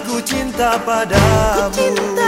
aku cinta padamu.